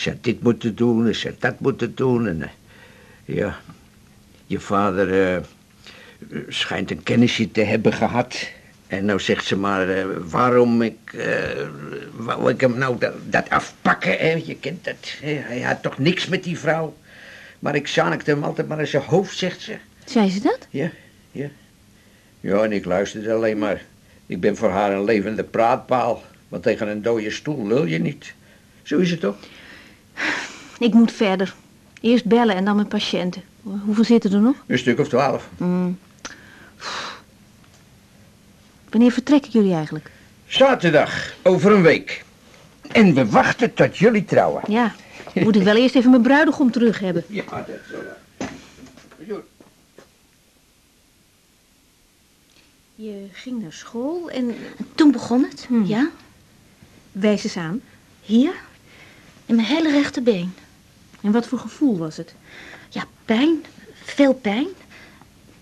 Ze had dit moeten doen en ze had dat moeten doen. En, eh, ja, je vader eh, schijnt een kennisje te hebben gehad. En nou zegt ze maar eh, waarom ik, wou ik hem nou dat, dat afpakken. Hè? Je kent dat. hè? Hij had toch niks met die vrouw. Maar ik zanekte hem altijd maar in zijn hoofd, zegt ze. Zei ze dat? Ja, ja. Ja, en ik luisterde alleen maar. Ik ben voor haar een levende praatpaal. Want tegen een dode stoel lul je niet. Zo is het toch? Ik moet verder. Eerst bellen en dan mijn patiënten. Hoeveel zitten er nog? Een stuk of twaalf. Hmm. Wanneer vertrekken jullie eigenlijk? Zaterdag, over een week. En we wachten tot jullie trouwen. Ja, moet ik wel eerst even mijn bruidegom terug hebben. Ja, dat zo. Zo. Je ging naar school en Toen begon het, Hmm. ja. wijs eens aan. Hier, in mijn hele rechterbeen. En wat voor gevoel was het? Ja, pijn. Veel pijn.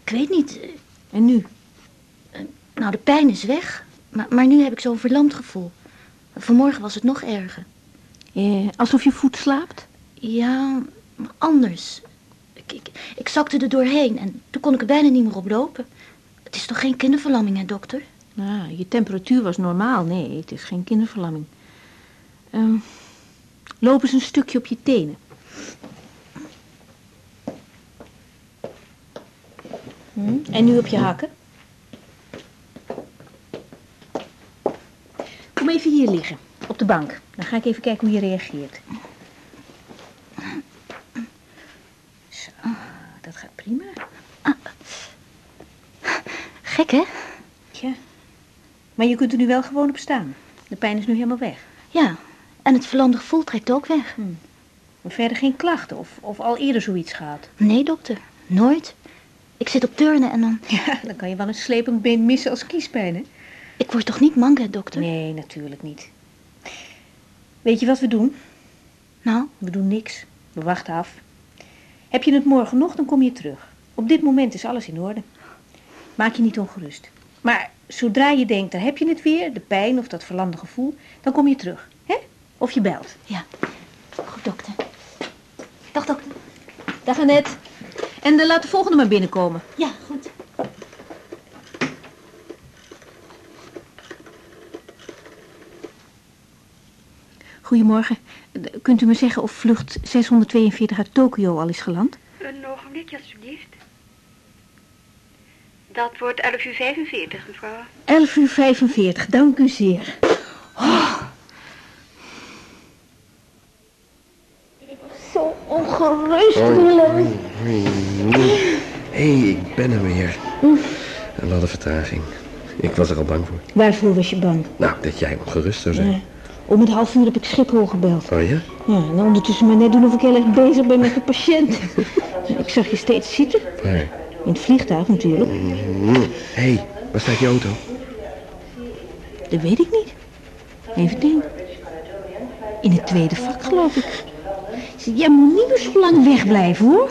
Ik weet niet. eh, En nu? Nou, de pijn is weg. Maar, maar nu heb ik zo'n verlamd gevoel. Vanmorgen was het nog erger. Eh, alsof je voet slaapt? Ja, maar anders. Ik, ik, ik zakte er doorheen en toen kon ik er bijna niet meer op lopen. Het is toch geen kinderverlamming, hè, dokter? Nou, je temperatuur was normaal. Nee, het is geen kinderverlamming. Ehm, loop eens een stukje op je tenen. Hm, En nu op je hakken. Kom even hier liggen, op de bank. Dan ga ik even kijken hoe je reageert. Zo, dat gaat prima. Gek, hè? Tja. Maar je kunt er nu wel gewoon op staan. De pijn is nu helemaal weg. Ja, en het verlamde gevoel trekt ook weg. Maar verder geen klachten of, of al eerder zoiets gehad. Nee, dokter. Nooit. Ik zit op turnen en dan... Ja, dan kan je wel een slepend been missen als kiespijn, hè? Ik word toch niet mank, hè, dokter? Nee, natuurlijk niet. Weet je wat we doen? Nou, We doen niks. We wachten af. Heb je het morgen nog, dan kom je terug. Op dit moment is alles in orde. Maak je niet ongerust. Maar zodra je denkt, daar heb je het weer, de pijn of dat verlamde gevoel, dan kom je terug. Of je belt. ja. Goed, dokter. Dag, dokter. Dag Annette. En uh, laat de volgende maar binnenkomen. Ja, goed. Goedemorgen. Eh, Kunt u me zeggen of vlucht 642 uit Tokio al is geland? Een ogenblikje, alsjeblieft. Dat wordt 11 uur 45, mevrouw. 11 uur 45, dank u zeer. Oh. Zo ongerust, Willem. Hé, hey, ik ben er weer. Een ladde vertraging. Ik was er al bang voor. Waarvoor was je bang? Nou, dat jij ongerust zou zijn. Ja. Om het half uur heb ik Schiphol gebeld. Oh ja? Ja, en ondertussen maar net doen of ik heel erg bezig ben met de patiënt. ik zag je steeds zitten. Waar? In het vliegtuig natuurlijk. Hé, hey, waar staat je auto? Dat weet ik niet. Even denken. In het tweede vak, geloof ik. Jij moet niet meer zo lang wegblijven, hoor.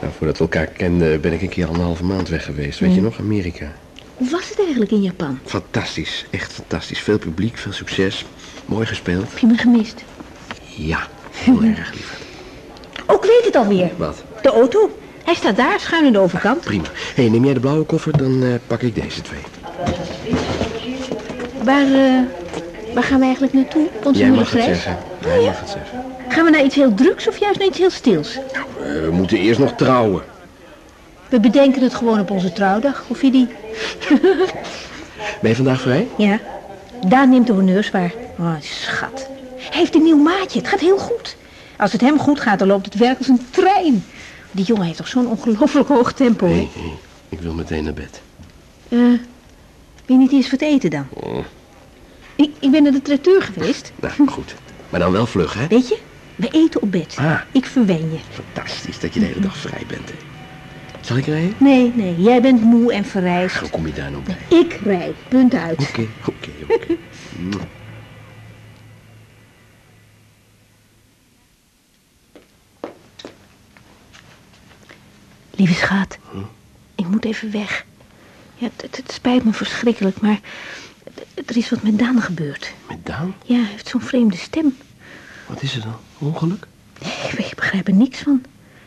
Nou, voordat we elkaar kenden ben ik een keer anderhalve maand weg geweest. Weet je nog? Amerika. Hoe was het eigenlijk in Japan? Fantastisch. Echt fantastisch. Veel publiek, veel succes. Mooi gespeeld. Heb je me gemist? Ja, heel erg lief. Ook weet het alweer. Wat? De auto. Hij staat daar, schuin aan de overkant. Prima. Hé, hey, neem jij de blauwe koffer, dan eh, pak ik deze twee. Waar, eh, waar gaan we eigenlijk naartoe? Onze Jij mag het zeggen. Jij mag het zeggen. Gaan we naar iets heel drugs of juist naar iets heel stils? Nou, eh, we moeten eerst nog trouwen. We bedenken het gewoon op onze trouwdag. Of je die... Ben je vandaag vrij? Ja. Daan neemt de honneurs waar. Oh, schat. Hij heeft een nieuw maatje. Het gaat heel goed. Als het hem goed gaat, dan loopt het werk als een trein. Die jongen heeft toch zo'n ongelooflijk hoog tempo, Hé, hè? hey, ik wil meteen naar bed. Eh, wil je niet eens wat eten dan? Oh, Ik, ik ben naar de tracteur geweest. nou, goed. Maar dan wel vlug, hè? Weet je, we eten op bed. Ah. Ik verwen je. Fantastisch dat je de hele dag vrij bent, hè? Zal ik rijden? Nee, nee, jij bent moe en verrijst. Hoe kom je daar nou bij? Ik rij, punt uit. Oké, oké, oké. Mwah. Lieve schat, ik moet even weg. Ja, het, het- het spijt me verschrikkelijk, maar er is wat met Daan gebeurd. Met Daan? Ja, hij heeft zo'n vreemde stem. Wat is er dan? Ongeluk? Ik, ik begrijp er niks van.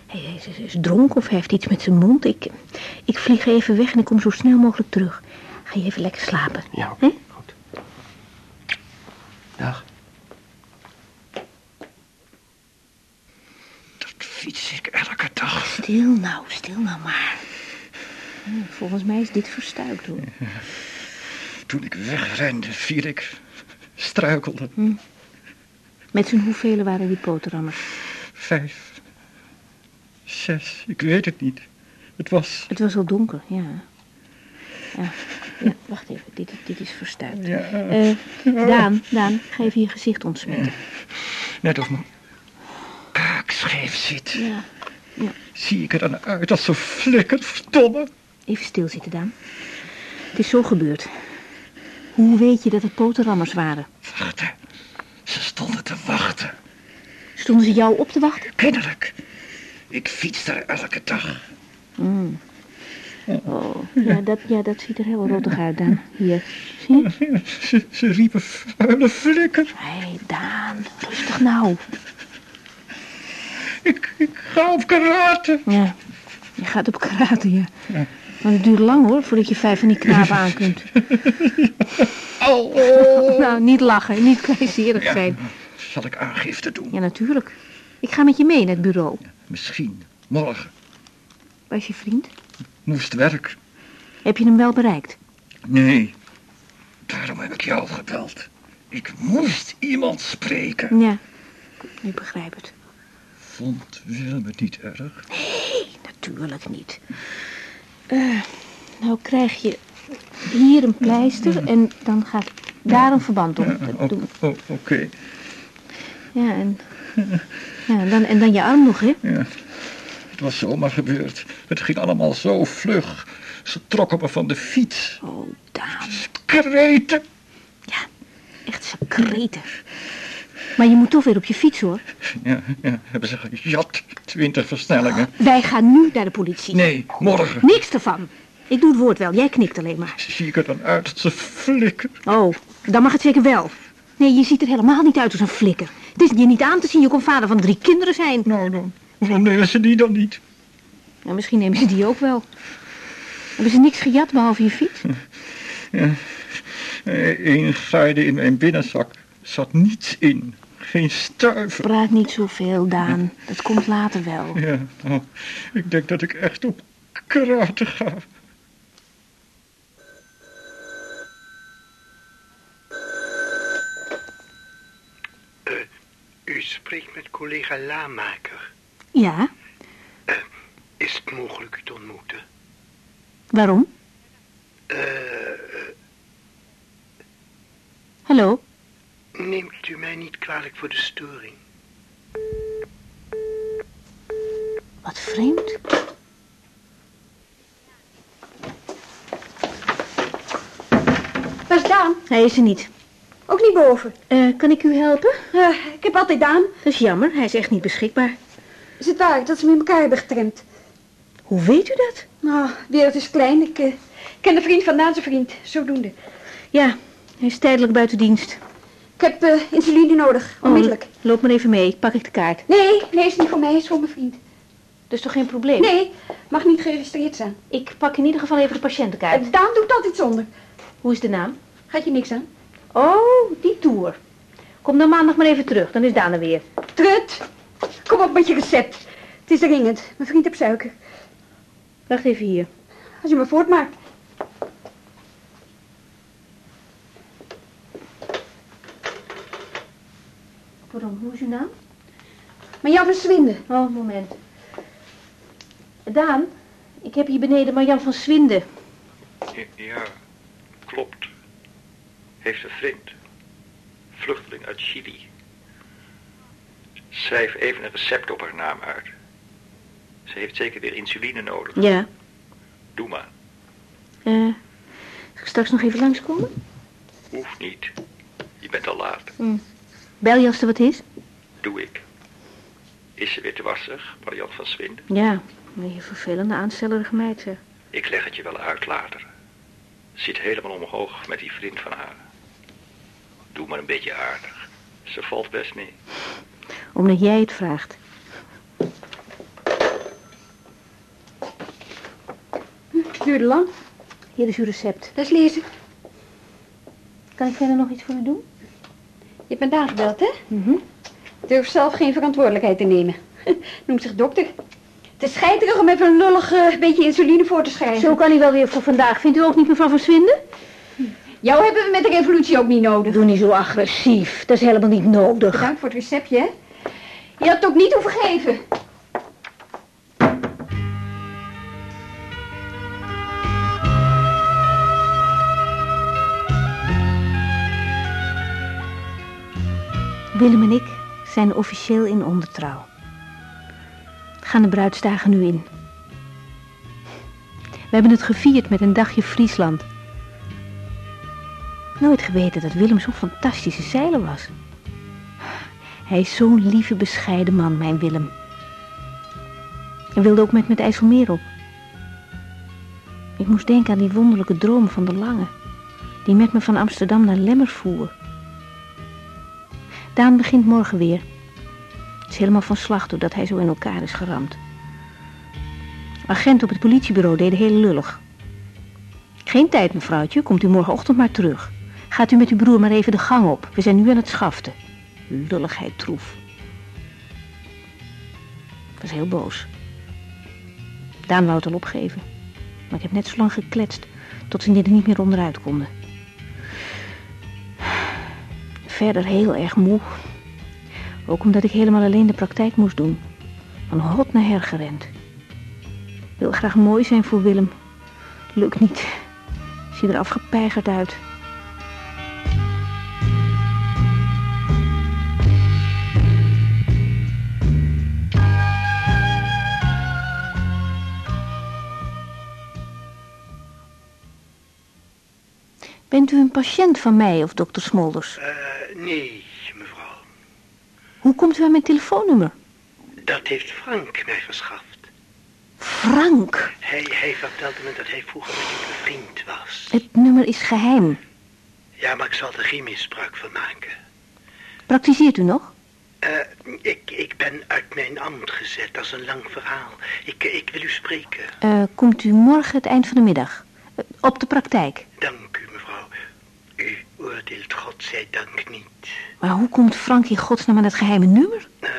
Hij, hij is, is dronken of hij heeft iets met zijn mond. Ik, ik vlieg even weg en ik kom zo snel mogelijk terug. Ga je even lekker slapen. Ja, goed. Dag. Dat fiets ik elke dag. Stil nou, stil nou maar. Hm, Volgens mij is dit verstuikt hoor. Toen ik wegrende, viel ik. Struikelde. Met z'n hoeveel waren die poterhammers? Vijf. Zes. Ik weet het niet. Het was... Het was al donker, ja. Ja, ja wacht even, dit, dit is verstuikt. Ja, Eh, Daan, Daan, ga even je gezicht ontsmetten. net of mijn kaak scheef zit. Ja, Zie ik er dan uit als zo flikkerd, verdomme. even stilzitten, Daan. Het is zo gebeurd. Hoe weet je dat het poterhammers waren? Wachten. Ze stonden te wachten. Stonden ze jou op te wachten? Kennelijk. Ik fiets daar elke dag. Oh, ja dat, ja, dat ziet er heel rottig uit, Daan. Hier, zie je? Ze, ze riepen vuile flikker. Hé, hey, Daan, rustig nou. Ik, ik ga op karate. Ja, je gaat op karate, ja. Maar het duurt lang hoor, voordat je vijf van die knapen aan kunt. Oh. Nou, niet lachen, niet kleinzerig Ja. zijn. Zal ik aangifte doen? Ja, natuurlijk. Ik ga met je mee naar het bureau. Misschien. Morgen. Waar is je vriend? Moest werk. Heb je hem wel bereikt? Nee. Daarom heb ik jou gebeld. Ik moest iemand spreken. Ja, ik begrijp het. Vond Willem het niet erg? Natuurlijk niet. Eh, nou krijg je hier een pleister en dan gaat daar een verband om. Dat Oh, doen- oh, Oké. Ja, en, ja, en, dan, en dan je arm nog, hè? Ja. Het was zomaar gebeurd. Het ging allemaal zo vlug. Ze trokken me van de fiets. Oh, Daan. Kreten. Echt secreten. Maar je moet toch weer op je fiets, hoor. Ja, ja, hebben ze gejat. Twintig versnellingen. Wij gaan nu naar de politie. Nee, morgen. Niks ervan. Ik doe het woord wel, jij knikt alleen maar. Zie ik er dan uit dat ze flikken? Oh, dan mag het zeker wel. Nee, je ziet er helemaal niet uit als een flikker. Het is je niet aan te zien, je kon vader van drie kinderen zijn. Nou dan, waarom nemen ze die dan niet? Nou, misschien nemen ze die ook wel. Hebben ze niks gejat behalve je fiets? Eén gaide in mijn binnenzak. Zat niets in. Geen stuiver. Praat niet zoveel, Daan. Dat komt later wel. Ja, nou, ik denk dat ik echt op karate ga. U spreekt met collega Laamaker. Ja, Is het mogelijk u te ontmoeten? waarom? Eh, Hallo? Neemt u mij niet kwalijk voor de storing? Wat vreemd. Waar is Daan? Hij is er niet. Ook niet boven. Eh, kan ik u helpen? Eh, ik heb altijd Daan. Dat is jammer, hij is echt niet beschikbaar. Is het waar dat ze hem in elkaar hebben getremd? Hoe weet u dat? Nou, de wereld is klein. Ik eh, ken de vriend van Daan zijn vriend. Zodoende. Ja, hij is tijdelijk buiten dienst. Ik heb eh, insuline nodig. Onmiddellijk. Oh, loop maar even mee, pak ik de kaart. Nee, nee, is niet voor mij. Is voor mijn vriend. Dat is toch geen probleem? Nee, mag niet geregistreerd zijn. Ik pak in ieder geval even de patiëntenkaart. Eh, Daan doet altijd zonder. Hoe is de naam? Gaat je niks aan? Oh, die tour. Kom dan maandag maar even terug, dan is Daan er weer. Trut, kom op met je recept. Het is dringend. Mijn vriend heeft suiker. Wacht even hier. Als je me voortmaakt. Pardon, hoe is uw naam? Maar Jan van Swinden. Oh, moment. Daan, ik heb hier beneden Marjan van Swinden. Ja, klopt. Heeft een vriend. Vluchteling uit Chili. Schrijf even een recept op haar naam uit. Ze heeft zeker weer insuline nodig. Ja. Doe maar. Eh, zal ik straks nog even langskomen? Hoeft niet. Je bent al laat. Bel je als er wat is? Doe ik. Is ze weer te wassig, Marian van Swind? Ja, je vervelende aanstellerige meid zeg. Ik leg het je wel uit later. Zit helemaal omhoog met die vriend van haar. Doe maar een beetje aardig. Ze valt best mee. Omdat jij het vraagt. Duurde lang. Hier is uw recept. Dat is lezen. Kan ik verder nog iets voor u doen? Je bent aangebeld, hè? Mhm. Durft zelf geen verantwoordelijkheid te nemen. Noemt zich dokter. Het is scheiterig om even een lullig eh, beetje insuline voor te schrijven. Zo kan hij wel weer voor vandaag. Vindt u ook niet, mevrouw van Swinden? Jou hebben we met de revolutie ook niet nodig. Doe niet zo agressief. Dat is helemaal niet nodig. Bedankt voor het receptje, hè? Je had het ook niet hoeven geven. Willem en ik zijn officieel in ondertrouw. Gaan de bruidsdagen nu in. We hebben het gevierd met een dagje Friesland. Nooit geweten dat Willem zo'n fantastische zeiler was. Hij is zo'n lieve, bescheiden man, mijn Willem. En wilde ook met met IJsselmeer op. Ik moest denken aan die wonderlijke droom van de Lange, die met me van Amsterdam naar Lemmer voer. Daan begint morgen weer. Het is helemaal van slag doordat hij zo in elkaar is geramd. Agent op het politiebureau deden heel lullig. Geen tijd, mevrouwtje, komt u morgenochtend maar terug. Gaat u met uw broer maar even de gang op. We zijn nu aan het schaften. Lulligheid troef. Ik was heel boos. Daan wou het al opgeven. Maar ik heb net zo lang gekletst tot ze er niet meer onderuit konden. Verder heel erg moe. Ook omdat ik helemaal alleen de praktijk moest doen. Van hot naar her gerend. Wil graag mooi zijn voor Willem. Lukt niet. Zie er afgepeigerd uit. Bent u een patiënt van mij of dokter Smolders? Nee, mevrouw. Hoe komt u aan mijn telefoonnummer? Dat heeft Frank mij verschaft. Frank, Hij, hij vertelde me dat hij vroeger met u bevriend was. het nummer is geheim. Ja, maar ik zal er geen misbruik van maken. Praktiseert u nog? Eh, ik, ik ben uit mijn ambt gezet. Dat is een lang verhaal. Ik, ik wil u spreken. Eh, komt u morgen het eind van de middag? Eh, op de praktijk. Dank u, mevrouw. U oordeelt godzijdank niet. Maar hoe komt Frank in godsnaam aan het geheime nummer? Eh,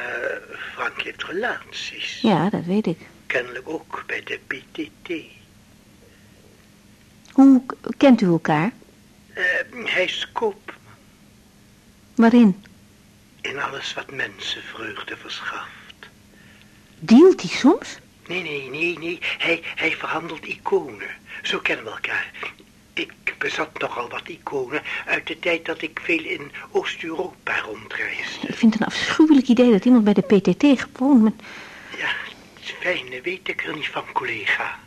Frank heeft relaties. Ja, dat weet ik. Kennelijk ook bij de PTT. Hoe kent u elkaar? Eh, hij is koopman Waarin? in alles wat mensen vreugde verschaft. Dealt hij soms? Nee, nee, nee, nee. Hij, hij verhandelt iconen. Zo kennen we elkaar. Ik bezat nogal wat iconen uit de tijd dat ik veel in Oost-Europa rondreisde. Ik vind het een afschuwelijk idee dat iemand bij de PTT gewoon... Met... Ja, het is fijn, dat weet ik er niet van, collega.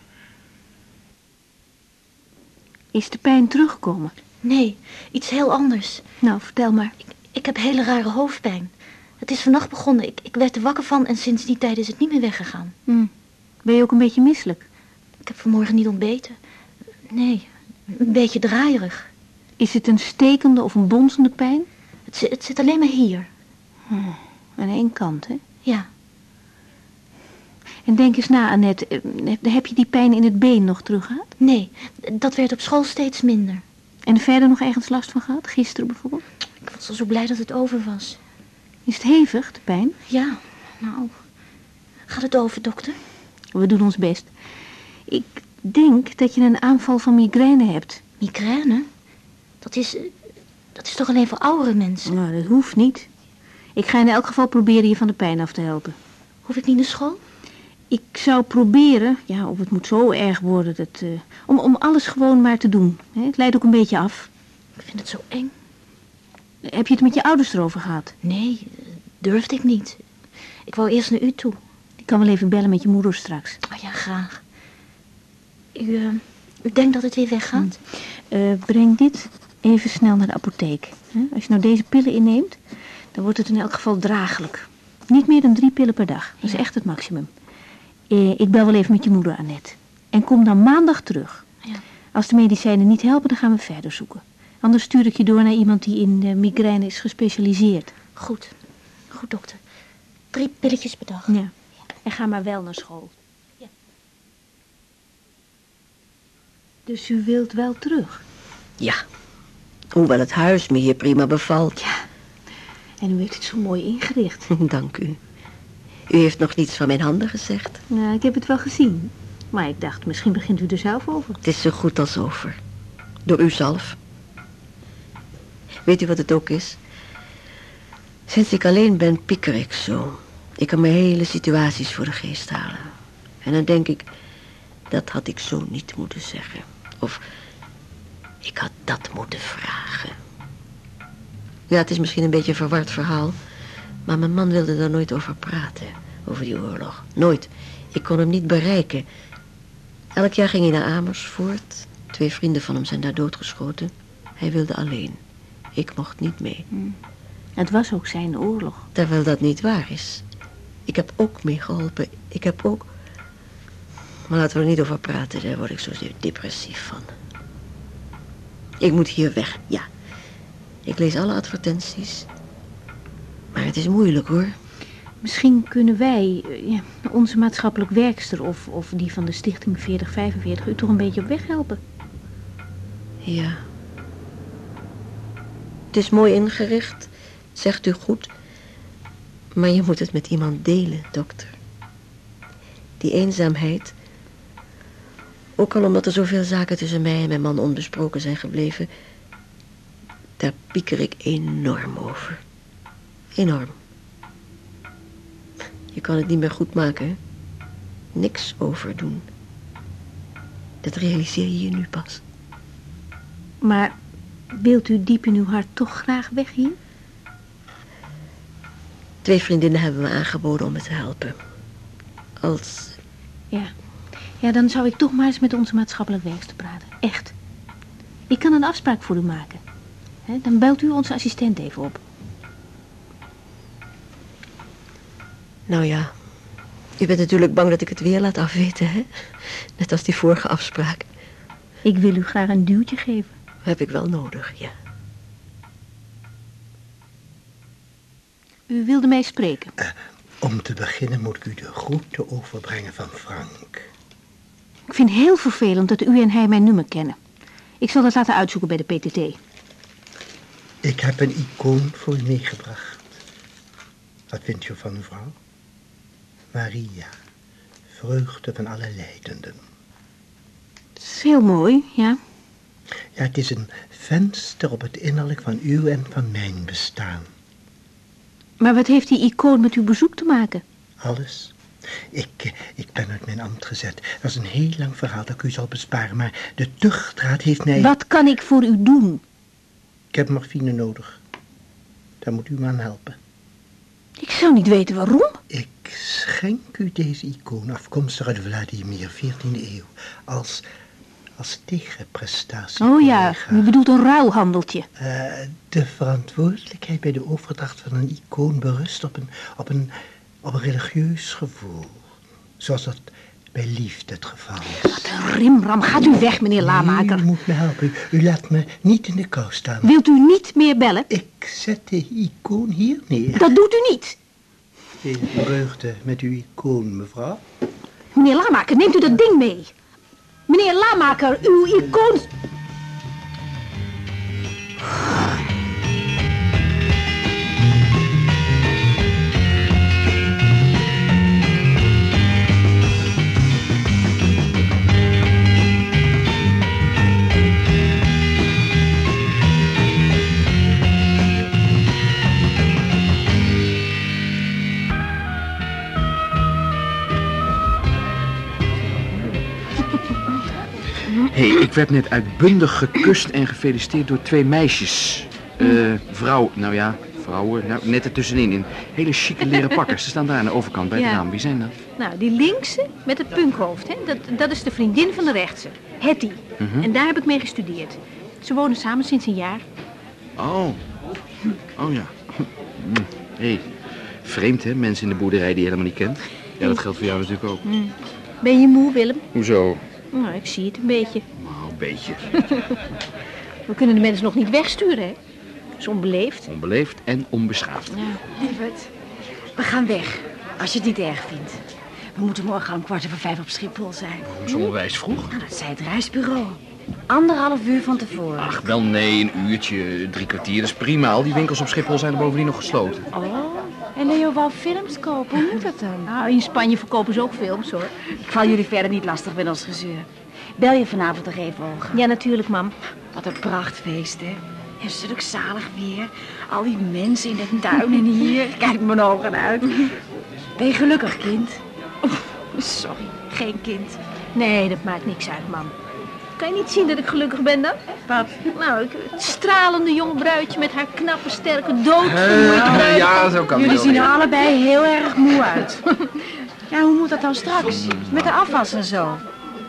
Is de pijn teruggekomen? Nee, iets heel anders. Nou, vertel maar. Ik, ik heb hele rare hoofdpijn. Het is vannacht begonnen. Ik, ik werd er wakker van en sinds die tijd is het niet meer weggegaan. Hm. Ben je ook een beetje misselijk? Ik heb vanmorgen niet ontbeten. Nee, een beetje draaierig. Is het een stekende of een bonzende pijn? Het, het zit alleen maar hier. Aan één kant, hè? Ja, En denk eens na, Annette. eh, Heb je die pijn in het been nog terug gehad? nee, dat werd op school steeds minder. En verder nog ergens last van gehad? Gisteren bijvoorbeeld? Ik was al zo blij dat het over was. Is het hevig, de pijn? Ja, nou, gaat het over, dokter? We doen ons best. Ik denk dat je een aanval van migraine hebt. Migraine? Dat is, dat is toch alleen voor oudere mensen? Nou, dat hoeft niet. Ik ga in elk geval proberen je van de pijn af te helpen. Hoef ik niet naar school? Ik zou proberen, ja, of het moet zo erg worden, dat, eh, om, om alles gewoon maar te doen. Hè? Het leidt ook een beetje af. Ik vind het zo eng. Heb je het met je ouders erover gehad? Nee, durfde ik niet. Ik wou eerst naar u toe. Ik kan wel even bellen met je moeder straks. Oh ja, graag. U, eh, u denkt dat het weer weggaat? Eh, breng dit even snel naar de apotheek. Hè? Als je nou deze pillen inneemt, dan wordt het in elk geval draaglijk. Niet meer dan drie pillen per dag. Dat is Ja. echt het maximum. Eh, ik bel wel even met je moeder, Annette. En kom dan maandag terug. Ja. Als de medicijnen niet helpen, dan gaan we verder zoeken. Anders stuur ik je door naar iemand die in migraine is gespecialiseerd. Goed. Goed, dokter. Drie pilletjes per dag. Ja. En ga maar wel naar school. Dus u wilt wel terug? Ja, hoewel het huis me hier prima bevalt. Ja. En u heeft het zo mooi ingericht. Dank u. U heeft nog niets van mijn handen gezegd. Ja, ik heb het wel gezien. Maar ik dacht, misschien begint u er zelf over. Het is zo goed als over. Door u zelf. Weet u wat het ook is? Sinds ik alleen ben, pieker ik zo. Ik kan me hele situaties voor de geest halen. En dan denk ik, dat had ik zo niet moeten zeggen. Of, ik had dat moeten vragen. Ja, het is misschien een beetje een verward verhaal. Maar mijn man wilde daar nooit over praten. Over die oorlog. Nooit. Ik kon hem niet bereiken. Elk jaar ging hij naar Amersfoort. Twee vrienden van hem zijn daar doodgeschoten. Hij wilde alleen. Ik mocht niet mee. Het was ook zijn oorlog. Terwijl dat niet waar is. Ik heb ook meegeholpen. Ik heb ook... Maar laten we er niet over praten. Daar word ik zo depressief van. Ik moet hier weg, ja. Ik lees alle advertenties. Maar het is moeilijk hoor. Misschien kunnen wij, eh, ja, onze maatschappelijk werkster of, of die van de stichting 4045, u toch een beetje op weg helpen. Ja. Het is mooi ingericht, zegt u goed. Maar je moet het met iemand delen, dokter. Die eenzaamheid, ook al omdat er zoveel zaken tussen mij en mijn man onbesproken zijn gebleven, daar pieker ik enorm over. Enorm. Je kan het niet meer goed maken, hè? Niks overdoen. Dat realiseer je je nu pas. Maar wilt u diep in uw hart toch graag weg hier? Twee vriendinnen hebben me aangeboden om me te helpen. Als... Ja. Ja, dan zou ik toch maar eens met onze maatschappelijk werkster praten. Echt. Ik kan een afspraak voor u maken. Hè, dan belt u onze assistent even op. Nou ja, u bent natuurlijk bang dat ik het weer laat afweten, hè? Net als die vorige afspraak. Ik wil u graag een duwtje geven. Heb ik wel nodig, ja. U wilde mij spreken. Om te beginnen moet ik u de groeten overbrengen van Frank. Ik vind heel vervelend dat u en hij mijn nummer kennen. Ik zal dat laten uitzoeken bij de PTT. Ik heb een icoon voor u meegebracht. Wat vindt u van mevrouw? Maria, vreugde van alle lijdenden. Het is heel mooi, ja. Ja, het is een venster op het innerlijk van uw en van mijn bestaan. Maar wat heeft die icoon met uw bezoek te maken? Alles. Ik, ik ben uit mijn ambt gezet. Dat is een heel lang verhaal dat ik u zal besparen, maar de tuchtraad heeft mij... Wat kan ik voor u doen? Ik heb morfine nodig. Daar moet u me aan helpen. Ik zou niet weten waarom. Ik schenk u deze icoon afkomstig uit Vladimir, 14e eeuw, als, als tegenprestatie. Oh ja, u bedoelt een ruilhandeltje. Eh, de verantwoordelijkheid bij de overdracht van een icoon berust op een, op een, op een religieus gevoel. Zoals dat bij liefde het geval is. Wat een rimram. Gaat u weg, meneer Lamaker. U moet me helpen. U, u laat me niet in de kou staan. Wilt u niet meer bellen? Ik zet de icoon hier neer. Dat doet u niet. Veel vreugde met uw icoon, mevrouw. Meneer Lamaker, neemt u dat ding mee. Meneer Lamaker, uw icoon... hey, ik werd net uitbundig gekust en gefeliciteerd door twee meisjes. Eh, vrouw, nou ja, vrouwen, nou, net ertussenin in hele chique leren pakken. Ze staan daar aan de overkant bij het Ja. raam. Wie zijn dat? Nou, die linkse met het punkhoofd, hè? Dat, dat is de vriendin van de rechtse. Hetty. En daar heb ik mee gestudeerd. Ze wonen samen sinds een jaar. Oh, oh ja. Hé, hey. vreemd hè, mensen in de boerderij die je helemaal niet kent. Ja, dat geldt voor jou natuurlijk ook. Ben je moe, Willem? Hoezo? Nou, ik zie het een beetje. Nou, een beetje. We kunnen de mensen nog niet wegsturen, hè? Dat is onbeleefd. Onbeleefd en onbeschaafd. Lieverd, we gaan weg. Als je het niet erg vindt. We moeten morgen om kwart over vijf op Schiphol zijn. Zo onwijs vroeg. Nou, dat zei het reisbureau. Anderhalf uur van tevoren. Ach, wel nee, een uurtje, drie kwartier is prima. Al die winkels op Schiphol zijn er bovendien nog gesloten. Oh, en Leo wou films kopen. Hoe moet dat dan? Nou, in Spanje verkopen ze ook films, hoor. Ik val jullie verder niet lastig met ons gezeur. Bel je vanavond nog even, Olga? Ja, natuurlijk, mam. Wat een prachtfeest, hè? En zulk zalig weer. Al die mensen in de tuin en hier. Kijk mijn ogen uit. Ben je gelukkig, kind? Sorry, geen kind. Nee, dat maakt niks uit, mam. Kan je niet zien dat ik gelukkig ben dan? Wat? Nou, ik, het stralende jonge bruidje met haar knappe, sterke, bruid. ja, zo kan het Jullie zien er allebei heel erg moe uit. Ja, hoe moet dat dan straks? Met de afwas en zo?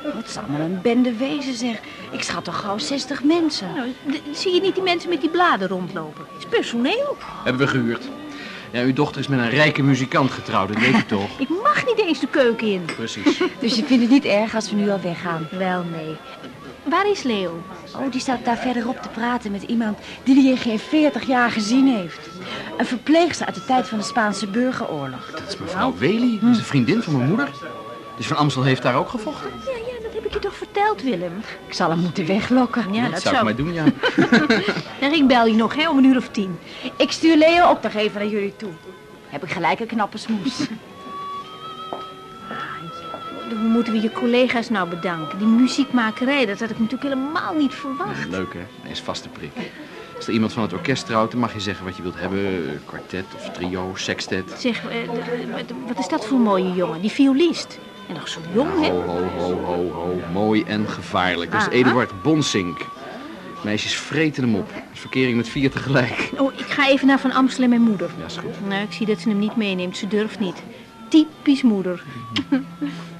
Het zal maar een bende wezen, zeg. Ik schat toch gauw 60 mensen. Nou, zie je niet die mensen met die bladen rondlopen? Het is personeel. Hebben we gehuurd. Ja, uw dochter is met een rijke muzikant getrouwd, dat weet u toch? Ik mag niet eens de keuken in. Precies. Dus je vindt het niet erg als we nu al weggaan? Wel, nee. Waar is Leo? Oh, die staat daar verderop te praten met iemand die hij in geen 40 jaar gezien heeft. Een verpleegster uit de tijd van de Spaanse burgeroorlog. Dat is mevrouw Wely, dat is een vriendin van mijn moeder. Dus Van Amstel heeft daar ook gevochten? Ja, ja, dat heb ik je toch verteld, Willem? Ik zal hem moeten weglokken. Ja, dat, dat zou ik maar doen, ja. Nou, ik bel je nog, hè, om een uur of tien. Ik stuur Leo ook nog even naar jullie toe. Heb ik gelijk een knappe smoes. Hoe moeten we je collega's nou bedanken? Die muziekmakerij, dat had ik natuurlijk helemaal niet verwacht. Leuk, hè? Is vaste prik. Als er iemand van het orkest trouwt, dan mag je zeggen wat je wilt hebben. Kwartet of trio, sextet. Zeg, eh, wat is dat voor een mooie jongen? Die violist. En nog zo jong, hè? Ho, ho, ho, ho, ho. Mooi en gevaarlijk. Dat is Aha. Eduard Bonsink. Meisjes vreten hem op. Dat is verkering met vier tegelijk. Oh, ik ga even naar Van Amstel en mijn moeder. Ja, is goed. Nou, ik zie dat ze hem niet meeneemt. Ze durft niet. Typisch moeder.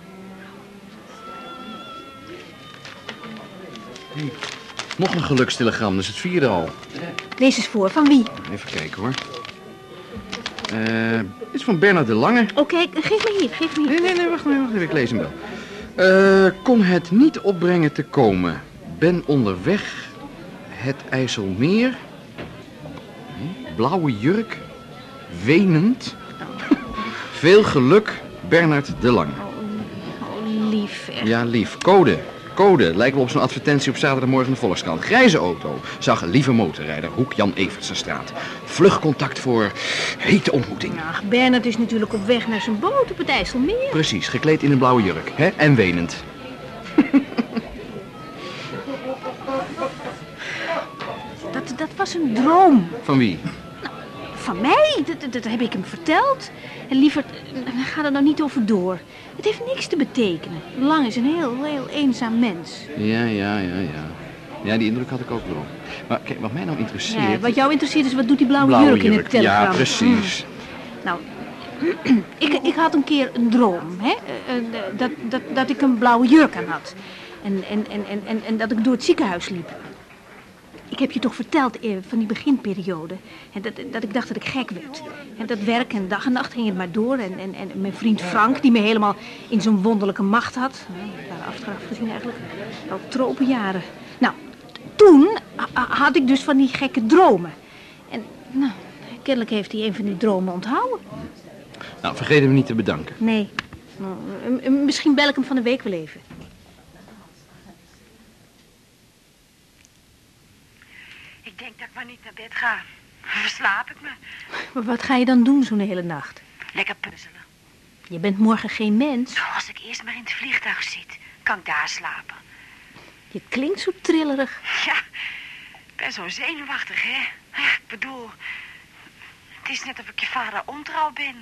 Nog een gelukstelegram, dus het vierde al. Lees eens voor. Van wie? Even kijken hoor. Eh, dit is van Bernard de Lange. Oh, kijk, geef me hier. Geef me hier. Nee, nee, nee, wacht, nee, wacht even, ik lees hem wel. Eh, kon het niet opbrengen te komen. Ben onderweg. Het IJsselmeer. Blauwe jurk. Wenend. Veel geluk, Bernard de Lange. Oh, lief. echt. Ja, lief. Code. Code. Lijkt wel op zo'n advertentie op zaterdagmorgen in de Volkskrant. Grijze auto. Zag lieve motorrijder. Hoek Jan Evertsenstraat. Vlugcontact voor hete ontmoeting. Ach, Bernard is natuurlijk op weg naar zijn boot op het IJsselmeer. Precies, gekleed in een blauwe jurk. Hè? En wenend. Dat, dat was een droom. Van wie? Van mij? Dat heb ik hem verteld. En liever, ga er nou niet over door. Het heeft niks te betekenen. Lang is een heel, heel eenzaam mens. Ja, ja, ja, ja. Ja, die indruk had ik ook wel. Maar kijk, wat mij nou interesseert... Ja, wat jou interesseert is, wat doet die blauwe, Blauwe jurk in het telegram? Ja, precies. Nou, ik, ik had een keer een droom, hè? eh, eh, dat, dat, dat ik een blauwe jurk aan had. En, en, en, en, en dat ik door het ziekenhuis liep. Ik heb je toch verteld eh, van die beginperiode. hè, dat, dat ik dacht dat ik gek werd. En dat werk en dag en nacht ging het maar door. En, en, en mijn vriend Frank, die me helemaal in zo'n wonderlijke macht had. Nou, daar achteraf gezien eigenlijk al tropenjaren. Nou, toen ha- had ik dus van die gekke dromen. En nou, kennelijk heeft hij een van die dromen onthouden. Nou, vergeet hem niet te bedanken. Nee. Nou, misschien bel ik hem van de week wel even. Ik denk dat ik maar niet naar bed ga. Verslaap ik me. Maar wat ga je dan doen zo'n hele nacht? Lekker puzzelen. Je bent morgen geen mens. Als ik eerst maar in het vliegtuig zit, kan ik daar slapen. Je klinkt zo trillerig. Ja, ik ben zo zenuwachtig, hè. Ik bedoel, het is net of ik je vader ontrouw ben.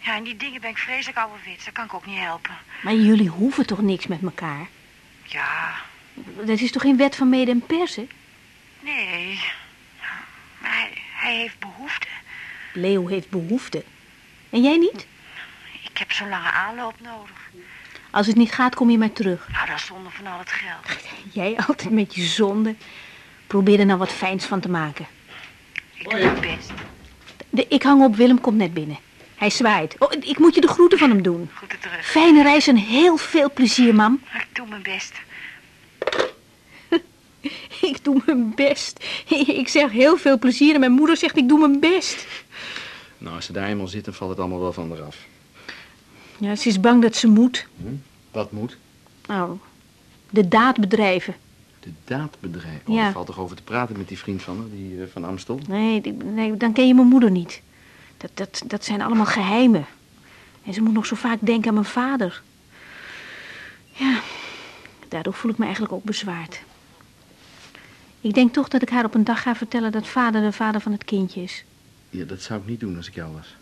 Ja, en die dingen ben ik vreselijk ouderwets. Dat kan ik ook niet helpen. Maar jullie hoeven toch niks met elkaar? Ja, Dat is toch geen wet van mede en persen? Nee. Maar hij, hij heeft behoefte. Leo heeft behoefte. En jij niet? Ik heb zo'n lange aanloop nodig. Als het niet gaat, kom je maar terug. Nou, dat is zonde van al het geld. Jij altijd met je zonde. Probeer er nou wat fijns van te maken. Ik doe mijn best. De, ik hang op, Willem komt net binnen. Hij zwaait. Oh, ik moet je de groeten van hem doen. Goed terug. Fijne reis en heel veel plezier, mam. Ik doe mijn best. Ik doe mijn best. Ik zeg heel veel plezier en mijn moeder zegt ik doe mijn best. Nou, als ze daar eenmaal zitten, valt het allemaal wel van eraf. Ja, ze is bang dat ze moet. Wat moet? Nou, de daad bedrijven. De daadbedrijf. Oh, Ja. Er valt toch over te praten met die vriend van haar, die eh, van Amstel? Nee, die- nee, dan ken je mijn moeder niet. Dat, dat, dat zijn allemaal geheimen. En ze moet nog zo vaak denken aan mijn vader. Ja, daardoor voel ik me eigenlijk ook bezwaard. Ik denk toch dat ik haar op een dag ga vertellen dat vader de vader van het kindje is. Ja, dat zou ik niet doen als ik jou was.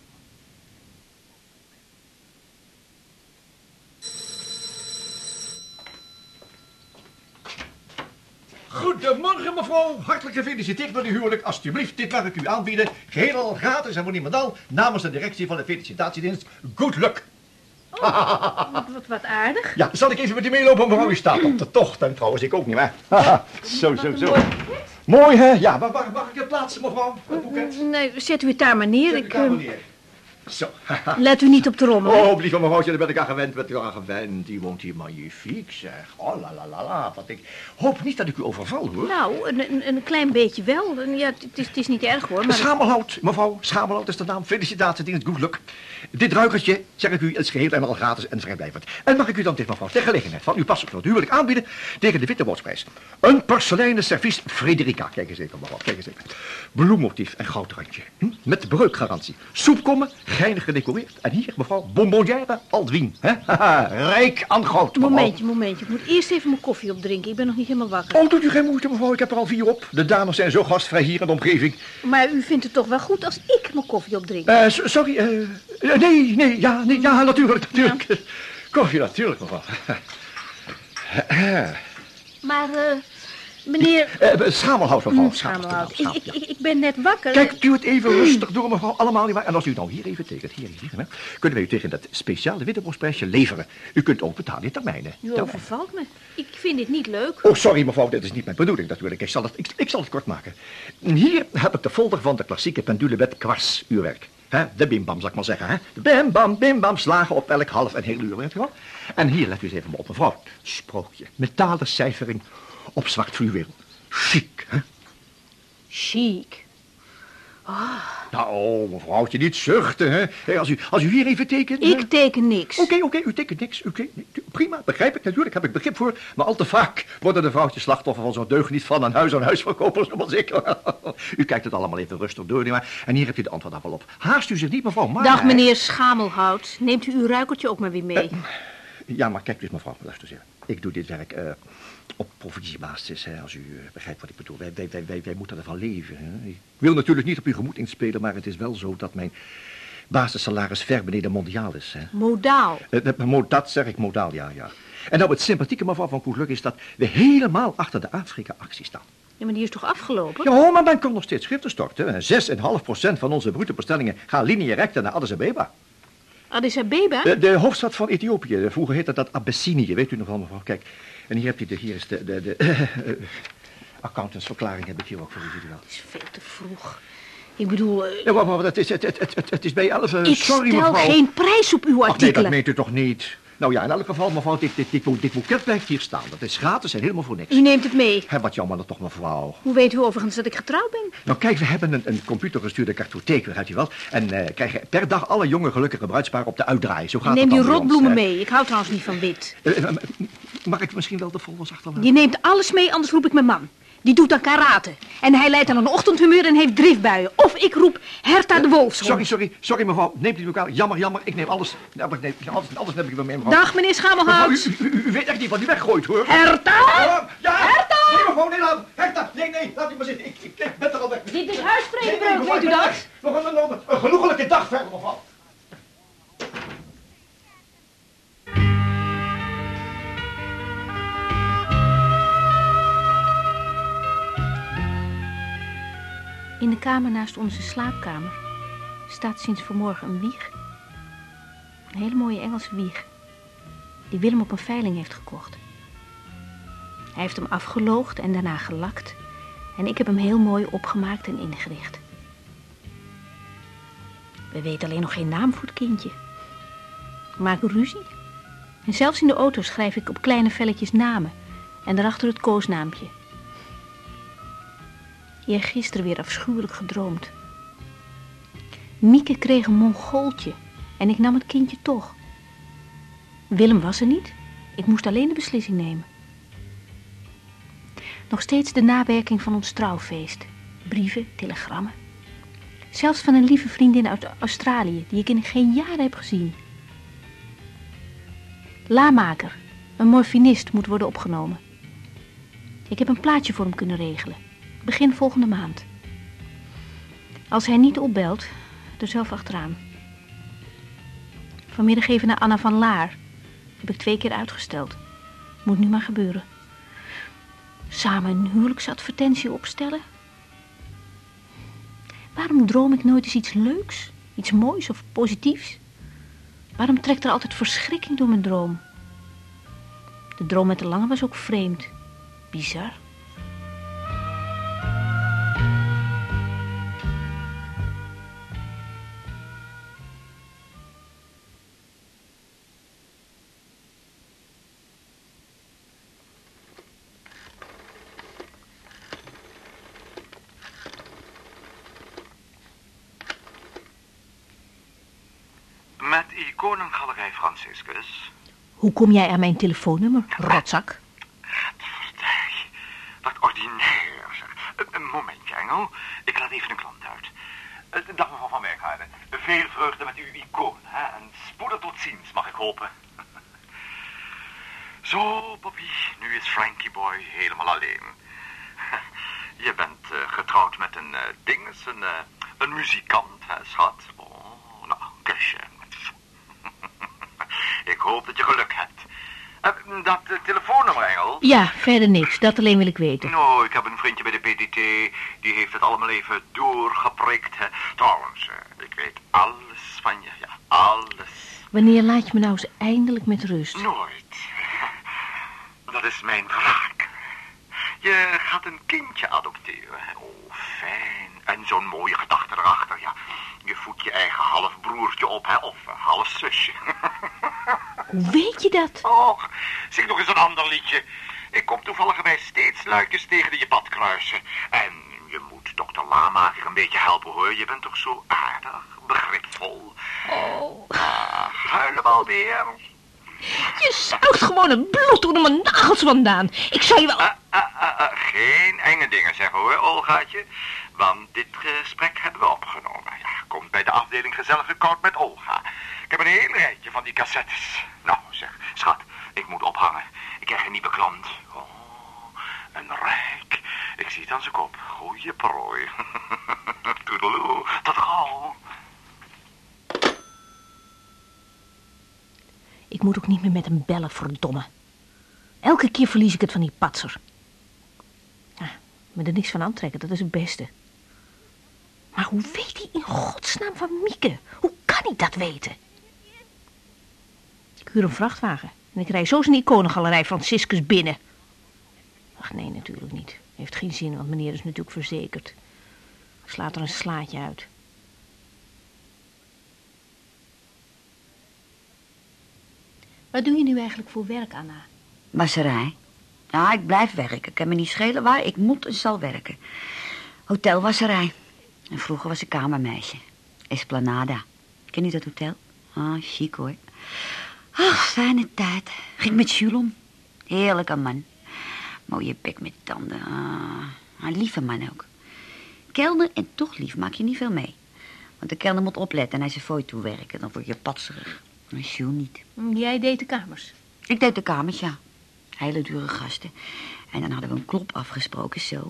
Goedemorgen mevrouw, hartelijk gefeliciteerd met uw huwelijk. Alsjeblieft, dit mag ik u aanbieden. Geheel al gratis en voor niemandal namens de directie van de felicitatiedienst. Good luck. Wat, wat, aardig. Ja, zal ik even met u meelopen, mevrouw? U staat op de tocht en trouwens ik ook niet meer. Haha, zo, zo, zo. Mooi hè? Ja, maar mag, mag ik het plaatsen mevrouw? Het boeket? Nee, zet u het daar maar neer. Ik, daar eh, maar neer. Zo. let u niet op de rommel. Oh, lieve mevrouwtje, daar ben ik aan gewend, ben ik aan gewend. Die woont hier magnifiek, zeg. Oh, la la la la. Wat ik hoop niet dat ik u overval, hoor. Nou, een, een, klein beetje wel. Ja, het is, het is niet erg hoor. Maar Schamelhout, mevrouw. Schamelhout is de naam. Felicitatiedienst, good luck. Dit ruikertje, zeg ik u, is geheel en al gratis en vrijblijvend. En mag ik u dan dit, mevrouw, ter gelegenheid van uw pas op het huwelijk aanbieden tegen de witte woordsprijs. Een porseleinen servies Frederica. Kijk eens even, mevrouw, kijk eens even. Bloemmotief en goudrandje. Hm? Met breukgarantie. Soepkommen, geinig gedecoreerd. En hier, mevrouw, bonbonnière Aldwien. Hè? Haha, Rijk aan goud, mevrouw. Momentje, momentje. Ik moet eerst even mijn koffie opdrinken. Ik ben nog niet helemaal wakker. Oh, doet u geen moeite, mevrouw. Ik heb er al vier op. De dames zijn zo gastvrij hier in de omgeving. Maar u vindt het toch wel goed als ik mijn koffie opdrink? Eh, so- sorry, eh, eh, nee, nee, ja, nee, ja, natuurlijk, natuurlijk. Koffie, natuurlijk, mevrouw. Maar, eh, meneer... Eh, schamelhout, mevrouw. Mm, Schamelhout. Ik, ik, ik, ben net wakker. Kijk, duw het even rustig door, mevrouw. Allemaal niet waar. En als u nou hier even tekent, hier, hier, hè, kunnen wij u tegen dat speciale witteborstprijsje leveren. U kunt ook betalen in termijnen. U overvalt me. Ik vind dit niet leuk. Oh, sorry mevrouw, dit is niet mijn bedoeling natuurlijk. Ik zal het, ik, ik zal het kort maken. Hier heb ik de folder van de klassieke pendulewet kwars uurwerk. Hè, de bimbam, zal ik maar zeggen. Hè? De bimbam, bimbam, slagen op elk half en heel uur. Weet je wel? En hier, let u eens even op, mevrouw. Sprookje, metalen cijfering op zwart fluweel. Chic, hè? Chic. Nou, oh, mevrouwtje, niet zuchten, hè? Als, u, als u hier even tekent... hè? Ik teken niks. Oké, oké, u tekent niks. Oké, prima, begrijp ik natuurlijk, heb ik begrip voor. Maar al te vaak worden de vrouwtjes slachtoffer van zo'n deugniet van een huis aan huisverkoper zoals ik. u kijkt het allemaal even rustig door, nietwaar? En hier heb je de antwoord al op. Haast u zich niet, mevrouw, maar... Dag, meneer Schamelhout. Neemt u uw ruikertje ook maar weer mee. Eh, Ja, maar kijk dus, mevrouw, luister eens even. Ik doe dit werk eh, op provinciebasis, hè, als u eh, begrijpt wat ik bedoel. Wij, wij, wij, wij, moeten ervan leven. Hè. Ik wil natuurlijk niet op uw gemoed inspelen, maar het is wel zo dat mijn basissalaris ver beneden mondiaal is. Hè. Modaal. Eh, eh, Dat zeg ik modaal, ja, ja. En nou, het sympathieke, mevrouw van Koegeluk, is dat we helemaal achter de Afrika-actie staan. Ja, maar die is toch afgelopen? Ja, maar men kan nog steeds schriften storten. 6,5% van onze bruto bestellingen gaan lineair naar Addis Abeba. Addis Abeba? De, de hoofdstad van Ethiopië. Vroeger heette dat Abyssinië, weet u nog wel, mevrouw? Kijk, en hier heb je de, hier is de, de, de eh, accountantsverklaring heb ik hier ook voor u, ziet u wel. Het is veel te vroeg. Ik bedoel, eh, Ja, maar, maar het, is, het, het, het, het, is bij elf. eh, ik sorry, stel mevrouw. geen prijs op uw Ach nee, dat artikelen. meent u toch niet? Nou ja, in elk geval, mevrouw, dit, dit, dit, dit boeket blijft hier staan. Dat is gratis en helemaal voor niks. U neemt het mee. Hè, wat jammer dan toch, mevrouw. Hoe weet u overigens dat ik getrouwd ben? Nou kijk, we hebben een, een computergestuurde kartotheek, begrijpt u wel? En eh, krijgen per dag alle jonge gelukkige bruidsparen op de uitdraai. Zo gaat Neem het die ons, rotbloemen mee. Ik hou trouwens niet van wit. Eh, eh, mag ik misschien wel de folders achterlaten? Je neemt alles mee, anders roep ik mijn man. Die doet dan karate. En hij leidt aan een ochtendhumeur en heeft driftbuien. Of ik roep Herta de Wolfshond. Sorry, sorry, sorry mevrouw. Neemt u elkaar. Jammer, jammer. Ik neem alles. Maar ik neem, alles, alles heb ik wel mee, mevrouw. Dag, meneer Schamelhout. u, u, u- weet echt niet wat u weggooit, hoor. Herta! Ja, Herta! Nee, mevrouw, nee, laat. Herta, nee, nee, laat u maar zitten. Ik, ik, ik ben er al weg. Dit is huisvredebreuk, nee, weet u dat? Nog een, een, een genoegelijke dag verder, mevrouw. In de kamer naast onze slaapkamer staat sinds vanmorgen een wieg. Een hele mooie Engelse wieg. Die Willem op een veiling heeft gekocht. Hij heeft hem afgeloogd en daarna gelakt. En ik heb hem heel mooi opgemaakt en ingericht. We weten alleen nog geen naam voor het kindje. Maken ruzie. En zelfs in de auto schrijf ik op kleine velletjes namen. En daarachter het koosnaampje. Eergisteren weer afschuwelijk gedroomd. Mieke kreeg een mongooltje en ik nam het kindje toch. Willem was er niet. Ik moest alleen de beslissing nemen. Nog steeds de nawerking van ons trouwfeest. Brieven, telegrammen. Zelfs van een lieve vriendin uit Australië, die ik in geen jaren heb gezien. Lamaker, een morfinist, moet worden opgenomen. Ik heb een plaatje voor hem kunnen regelen. Begin volgende maand. Als hij niet opbelt, er zelf achteraan. Vanmiddag even naar Anna van Laar. Heb ik twee keer uitgesteld. Moet nu maar gebeuren. Samen een huwelijksadvertentie opstellen? Waarom droom ik nooit eens iets leuks? Iets moois of positiefs? Waarom trekt er altijd verschrikking door mijn droom? De droom met de lange was ook vreemd. Bizar. Met Iconengalerij Franciscus. Hoe kom jij aan mijn telefoonnummer, rotzak? Wat ordinair, zeg. Een- momentje, Engel. Ik laat even een klant uit. Eh, Dag mevrouw Van Werkhaarden. Veel vreugde met uw icoon, hè. En spoedig tot ziens, mag ik hopen. Zo, Bobby, nu is Frankie Boy helemaal alleen. Je bent eh, getrouwd met een eh dinges, een, een muzikant, hè, schat? Oh, nou, kusje. ik hoop dat je geluk hebt. Eh, dat eh, telefoonnummer, Engel? Ja, verder niks. Dat alleen wil ik weten. Nou, ik heb een vriendje bij de PTT. Die heeft het allemaal even doorgeprikt. Hè. Trouwens, eh, ik weet alles van je. Ja, alles. Wanneer laat je me nou eens eindelijk met rust? Nooit. Dat is mijn wraak. Je gaat een kindje adopteren. Oh, fijn. En zo'n mooie gedachte. Je voedt je eigen halfbroertje op, hè. Of eh, half zusje. Hoe weet je dat? Och, zing nog eens een ander liedje. Ik kom toevallig bij steeds luidjes tegen die je pad kruisen. En je moet dokter Lamaker een beetje helpen, hoor. Je bent toch zo aardig, begripvol. Oh. Ah, huilen alweer. Je zuigt gewoon het bloed door mijn nagels vandaan. Ik zou je wel... Ah, ah, ah, geen enge dingen zeggen, hoor, Olgaatje. Want dit gesprek hebben we opgenomen. Ja, komt bij de afdeling gezellige koud met Olga. Ik heb een heel rijtje van die cassettes. Nou, zeg, schat, ik moet ophangen. Ik krijg een nieuwe klant. Oh, een rijk. Ik zie het aan zijn kop. Goeie prooi. Toedeloe, tot gauw. Ik moet ook niet meer met hem bellen, verdomme. Elke keer verlies ik het van die patser. Ja, me er niks van aantrekken, dat is het beste. Maar hoe weet hij in godsnaam van Mieke? Hoe kan hij dat weten? Ik huur een vrachtwagen en ik rij zo zijn iconengalerij Franciscus binnen. Ach nee, natuurlijk niet. Heeft geen zin, want meneer is natuurlijk verzekerd. Slaat er een slaatje uit. Wat doe je nu eigenlijk voor werk, Anna? Wasserij. Ja, ik blijf werken. Ik kan me niet schelen waar. Ik moet en zal werken. Hotelwasserij. En vroeger was ik kamermeisje. Esplanada. Ken je dat hotel? Ah, chic hoor. Ach, fijne tijd. Ging met Jules om. Heerlijke man. Mooie bek met tanden. Ah, een lieve man ook. Kelner en toch lief maak je niet veel mee. Want de kelner moet opletten en hij zijn fooi toewerken. Dan word je patserig. Maar Jules niet. Jij deed de kamers. Ik deed de kamers, ja. Hele dure gasten. En dan hadden we een klop afgesproken, zo.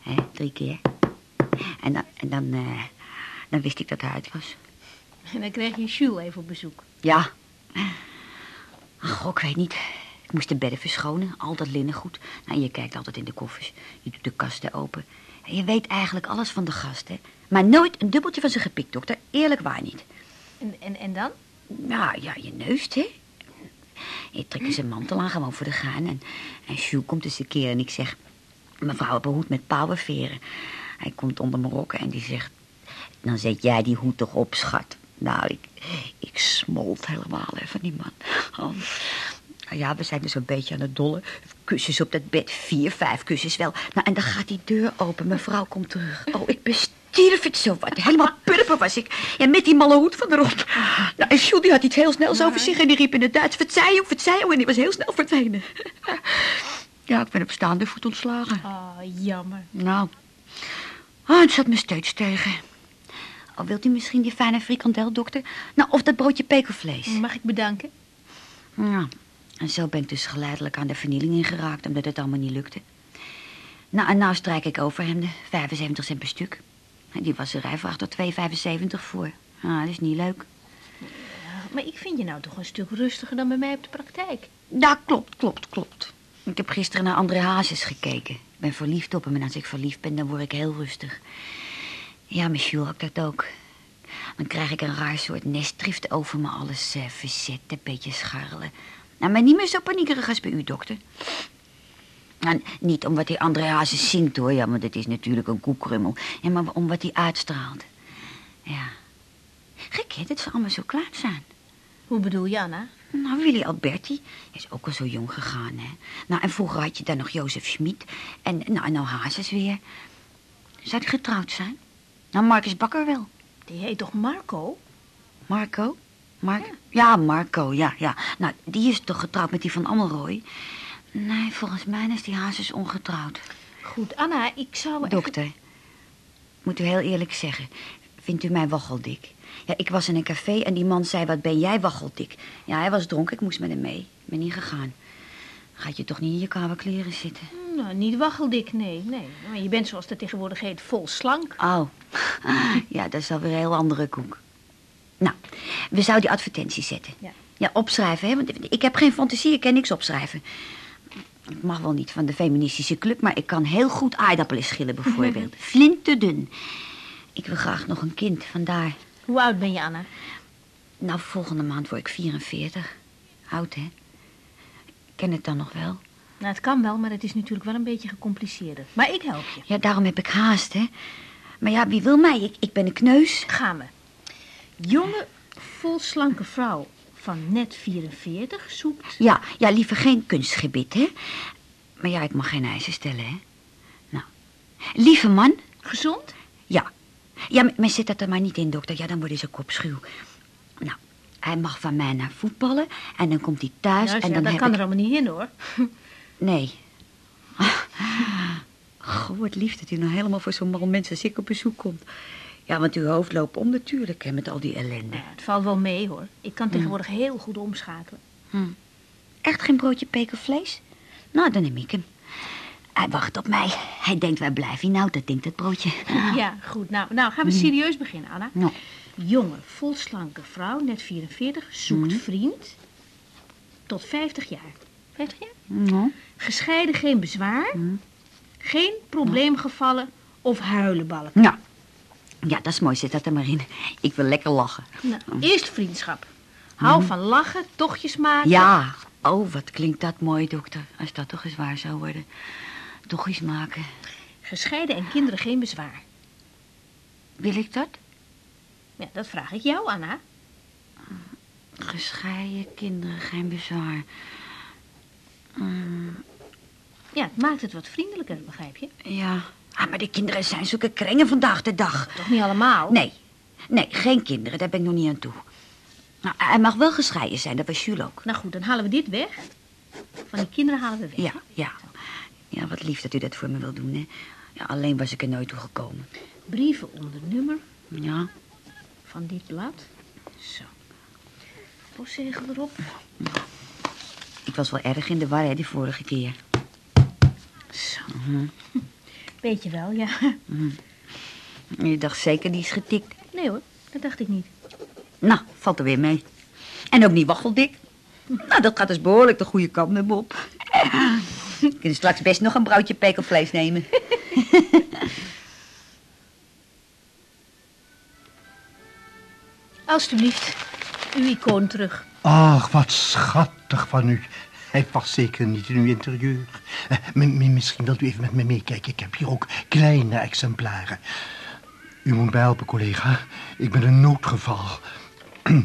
Hè, drie keer. En dan, en dan, eh, dan wist ik dat hij uit was. En dan kreeg je Jules even op bezoek. Ja. Ach, ik weet niet. Ik moest de bedden verschonen, al dat linnengoed. Nou, je kijkt altijd in de koffers. Je doet de kasten open. En je weet eigenlijk alles van de gast, hè. Maar nooit een dubbeltje van ze gepikt, dokter. Eerlijk waar niet. En, en, en dan? Nou, ja, je neust, hè. Je trekt zijn mantel aan, gewoon voor de gaan. En, en Jules komt eens een keer en ik zeg... Mevrouw heeft een hoed met pauwenveren. Hij komt onder mijn rokken en die zegt... Dan zet jij die hoed toch op, schat. Nou, ik, ik smolt helemaal hè, van die man. Oh. Ja, we zijn dus een beetje aan het dollen. Kussens op dat bed, vier, vijf kussens wel. Nou, en dan gaat die deur open. Mevrouw komt terug. Oh, ik bestierf het zo wat. Helemaal purper was ik. Ja, met die malle hoed van erop. Nou, en Jules die had iets heel snels over zich en die riep in het Duits... Verzeihung, Verzeihung, en die was heel snel verdwenen. Ja, ik ben op staande voet ontslagen. Oh, jammer. Nou, ah, het zat me steeds tegen. Oh, wilt u misschien die fijne frikandel, dokter? Nou, of dat broodje pekelvlees. Mag ik bedanken? Ja, en zo ben ik dus geleidelijk aan de vernieling ingeraakt, omdat het allemaal niet lukte. Nou, en nou strijk ik over hem de 75 cent per stuk. Die was de rijvracht er 2,75 voor. Ah, dat is niet leuk. Maar ik vind je nou toch een stuk rustiger dan bij mij op de praktijk. Ja, klopt, klopt, klopt. Ik heb gisteren naar André Hazes gekeken. Ik ben verliefd op hem en als ik verliefd ben, dan word ik heel rustig. Ja, Jules had dat ook. Dan krijg ik een raar soort nestdrift over me. Alles eh, verzet, een beetje scharrelen. Nou, maar niet meer zo paniekerig als bij u, dokter. Nou, niet om wat die André Hazes zingt, hoor. Ja, want het is natuurlijk een koekrummel. Ja, maar om wat hij uitstraalt. Ja. Gek, hè, dat ze allemaal zo klaar zijn. Hoe bedoel je, Anna? Nou, Willy Alberti is ook al zo jong gegaan, hè. Nou, en vroeger had je dan nog Jozef Schmid. En nou, en nou Hazes weer. Zou die getrouwd zijn? Nou, Marcus Bakker wel. Die heet toch Marco? Marco? Mark? Ja. Marco, ja, ja. Nou, die is toch getrouwd met die van Amelrooy? Nee, volgens mij is die Hazes ongetrouwd. Goed, Anna, ik zou even- Dokter, moet u heel eerlijk zeggen, vindt u mij waggeldik? Ja, ik was in een café en die man zei, wat ben jij waggeldik? Ja, hij was dronken, ik moest met hem mee. Ik ben niet gegaan. Gaat je toch niet in je koude kleren zitten? Nou, niet waggeldik, nee, nee. Maar je bent zoals dat tegenwoordig heet, vol slank. Oh, ja, dat is alweer een heel andere koek. Nou, we zouden die advertentie zetten. Ja. Ja, opschrijven, hè, want ik heb geen fantasie, ik kan niks opschrijven. Ik mag wel niet van de feministische club, maar ik kan heel goed aardappelen schillen bijvoorbeeld. Flinterdun. Ik wil graag nog een kind, vandaar. Hoe oud ben je, Anna? Nou, volgende maand word ik 44. Oud, hè? Ken het dan nog wel? Nou, het kan wel, maar het is natuurlijk wel een beetje gecompliceerder. Maar ik help je. Ja, daarom heb ik haast, hè? Maar ja, wie wil mij? Ik, ik ben een kneus. Gaan we. Jonge, vol slanke vrouw van net 44 zoekt... Ja, ja, liever geen kunstgebit, hè? Maar ja, ik mag geen eisen stellen, hè? Nou, lieve man. Gezond? Ja. Ja, maar, zet dat er maar niet in, dokter. Ja, dan wordt hij zijn kop schuw. Nou, hij mag van mij naar voetballen en dan komt hij thuis Nou, en ja, dan dat heb kan ik... er allemaal niet in, hoor. Nee. Goh, wat lief dat u nou helemaal voor zo'n mal mensen als ik op bezoek komt. Ja, want uw hoofd loopt om natuurlijk, hè, met al die ellende. Ja, het valt wel mee, hoor. Ik kan tegenwoordig heel goed omschakelen. Hm. Echt geen broodje pekelvlees? Nou, dan neem ik hem. Hij wacht op mij. Hij denkt, waar blijf hij nou? Dat denkt het broodje. Ja, goed. Nou, nou gaan we serieus beginnen, Anna. Nou, Jonge, volslanke vrouw, net 44, zoekt Mhm. vriend tot 50 jaar. 50 jaar? nou, Gescheiden geen bezwaar. Geen probleemgevallen of huilenballen. nou. Ja, dat is mooi. Zet dat er maar in. Ik wil lekker lachen. Nou, eerst vriendschap. Hou van lachen, tochtjes maken. Ja. Oh, wat klinkt dat mooi, dokter. Als dat toch eens waar zou worden. Toch eens maken. Gescheiden en kinderen geen bezwaar. Wil ik dat? Ja, dat vraag ik jou, Anna. Gescheiden kinderen, geen bezwaar. Mm, Ja, het maakt het wat vriendelijker, begrijp je? ja. Ah, maar de kinderen zijn zulke krengen vandaag de dag. Toch niet allemaal? Nee, nee, geen kinderen. Daar ben ik nog niet aan toe. Nou, hij mag wel gescheiden zijn, dat was Jules ook. Nou goed, dan halen we dit weg. Van die kinderen halen we weg. Ja, ja. Ja, wat lief dat u dat voor me wil doen, hè. Ja, alleen was ik er nooit toe gekomen. Brieven onder nummer Ja, van dit blad. Zo. Postzegel erop. ik was wel erg in de war, hè, die vorige keer. Zo. Mhm. Weet je wel, ja. Je dacht zeker, die is getikt. Nee hoor, dat dacht ik niet. Nou, valt er weer mee. En ook niet waggeldik. Nou, dat gaat dus behoorlijk de goede kant op. Je kunt straks best nog een broodje pekelvlees nemen. Alsjeblieft, uw icoon terug. Ach, wat schattig van u. Hij past zeker niet in uw interieur. Eh, m- misschien wilt u even met me meekijken. Ik heb hier ook kleine exemplaren. U moet mij helpen, collega. Ik ben een noodgeval.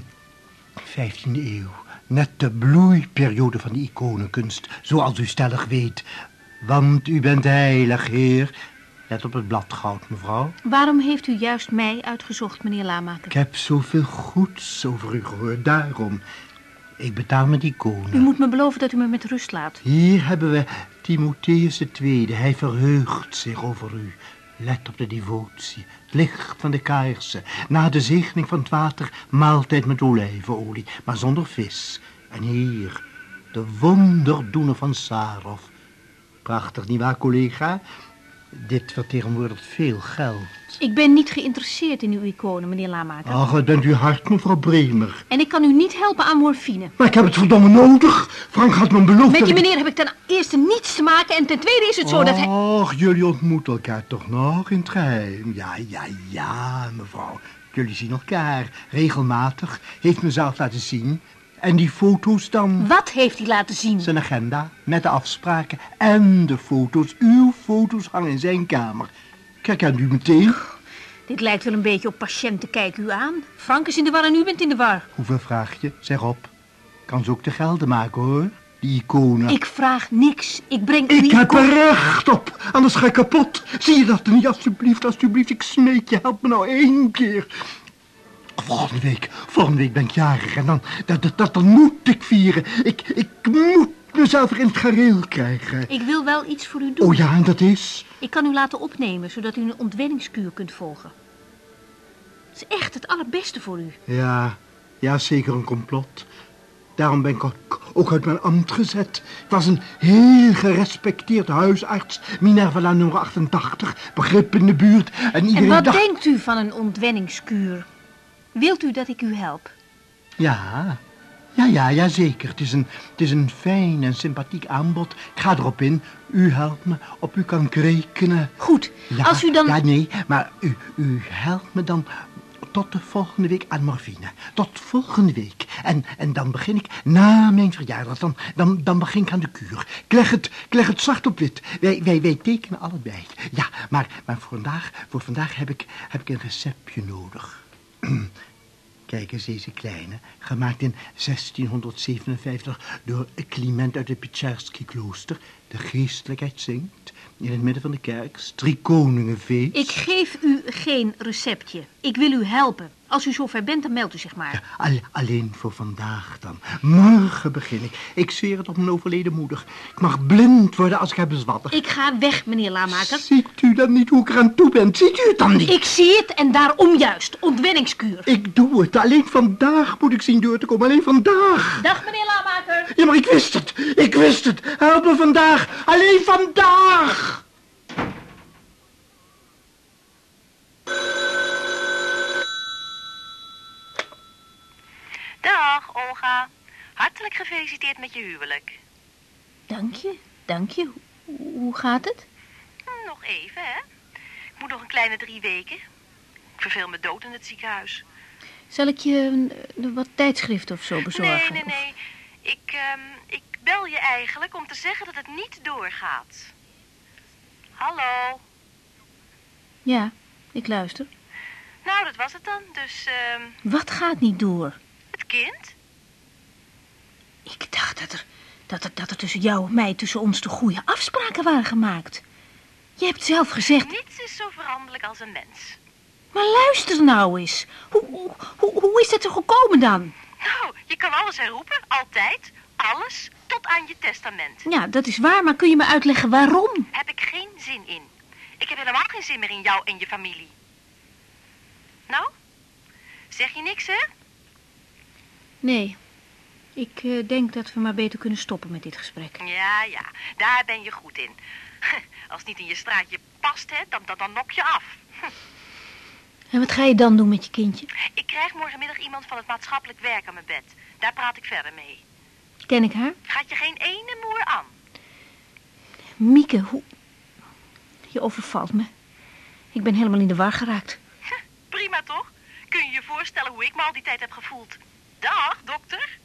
15e eeuw. Net de bloeiperiode van de iconenkunst, zoals u stellig weet. Want u bent heilig, heer. Let op het bladgoud, mevrouw. Waarom heeft u juist mij uitgezocht, meneer Lamaker? Ik heb zoveel goeds over u gehoord, daarom. Ik betaal met iconen. U moet me beloven dat u me met rust laat. Hier hebben we Timotheus II. Hij verheugt zich over u. Let op de devotie, licht van de kaarsen. Na de zegening van het water, maaltijd met olijfolie, maar zonder vis. En hier, de wonderdoener van Sarov. Prachtig, nietwaar, collega? Dit vertegenwoordigt veel geld. Ik ben niet geïnteresseerd in uw iconen, meneer Lamaker. Ach, het bent u hard, mevrouw Bremer. En ik kan u niet helpen aan morfine. Maar ik heb het verdomme nodig. Frank had me beloofd Met dat die ik- meneer heb ik ten eerste niets te maken en ten tweede is het zo dat hij... Och, jullie ontmoeten elkaar toch nog in het geheim? Ja, ja, ja, mevrouw. Jullie zien elkaar regelmatig. Heeft me zelf laten zien. En die foto's dan? Wat heeft hij laten zien? Zijn agenda, met de afspraken en de foto's. Uw foto's hangen in zijn kamer. Kijk aan u meteen. Dit lijkt wel een beetje op patiënten kijken u aan. Frank is in de war en u bent in de war. Hoeveel vraag je? Zeg op. Kan ze ook te gelden maken, hoor. Die iconen. Ik vraag niks. Ik breng Ik heb er recht op, anders ga ik kapot. Zie je dat niet, alsjeblieft, alsjeblieft. Ik smeek je, help me nou één keer. Volgende week, volgende week ben ik jarig en dan, dat, dat, dat, dan moet ik vieren. Ik, ik moet mezelf weer in het gareel krijgen. Ik wil wel iets voor u doen. Oh ja, en dat is? Ik kan u laten opnemen, zodat u een ontwenningskuur kunt volgen. Het is echt het allerbeste voor u. Ja, ja, zeker een complot. Daarom ben ik ook, uit mijn ambt gezet. Ik was een heel gerespecteerd huisarts, Minerva nummer 88, begrip in de buurt. En En iedereen wat dacht... denkt u van een ontwenningskuur? Wilt u dat ik u help? Ja, ja, ja, ja, zeker. Het is, een, het is een fijn en sympathiek aanbod. Ik ga erop in. U helpt me, op u kan ik rekenen. Goed, Ja, als u dan... Ja, nee, maar u, u helpt me dan tot de volgende week aan morfine. Tot volgende week. En, en dan begin ik, na mijn verjaardag, dan, dan, dan begin ik aan de kuur. Ik leg het, ik leg het zwart op wit. Wij, wij, wij tekenen allebei. Ja, maar, maar voor, vandaag, voor vandaag heb ik, heb ik een receptje nodig. Kijk eens deze kleine, gemaakt in 1657 door Clement uit het Pieczersky klooster. De geestelijkheid zingt in het midden van de kerk, strikoningenfeest. Ik geef u geen receptje. Ik wil u helpen. Als u zover bent, dan meldt u zich maar. Al- alleen voor vandaag dan. Morgen begin ik. Ik zweer het op mijn overleden moeder. Ik mag blind worden als ik heb bezwatter. Ik ga weg, meneer Lamaker. Ziet u dan niet hoe ik eraan toe ben? Ziet u het dan niet? Ik zie het en daarom juist. Ontwenningskuur. Ik doe het. Alleen vandaag moet ik zien door te komen. Alleen vandaag. Dag, meneer Lamaker. Ja, maar ik wist het. Ik wist het. Help me vandaag. Alleen vandaag. Dag, Olga. Hartelijk gefeliciteerd met je huwelijk. Dank je, dank je. Hoe- gaat het? Nog even, hè? Ik moet nog een kleine drie weken. Ik verveel me dood in het ziekenhuis. Zal ik je wat tijdschriften of zo bezorgen? Nee, nee, nee. Ik, ehm, ik bel je eigenlijk om te zeggen dat het niet doorgaat. Hallo? Ja, ik luister. Nou, dat was het dan. Dus, ehm, Wat gaat niet door? het kind? Ik dacht dat er, dat er, dat er tussen jou en mij, tussen ons, de goede afspraken waren gemaakt. Je hebt zelf gezegd, Niets is zo veranderlijk als een mens. maar luister nou eens. Hoe, hoe, hoe, hoe is het er gekomen dan? Nou, je kan alles herroepen, altijd. Alles, tot aan je testament. Ja, dat is waar, maar kun je me uitleggen waarom? Heb ik geen zin in. Ik heb helemaal geen zin meer in jou en je familie. Nou? Zeg je niks, hè? Nee, ik eh, denk dat we maar beter kunnen stoppen met dit gesprek. Ja, ja, daar ben je goed in. Als het niet in je straatje past, hè, dan, dan, dan nok je af. En wat ga je dan doen met je kindje? Ik krijg morgenmiddag iemand van het maatschappelijk werk aan mijn bed. Daar praat ik verder mee. Ken ik haar? Gaat je geen ene moer aan? Mieke, hoe... Je overvalt me. Ik ben helemaal in de war geraakt. Prima toch? Kun je je voorstellen hoe ik me al die tijd heb gevoeld? Dag, dokter.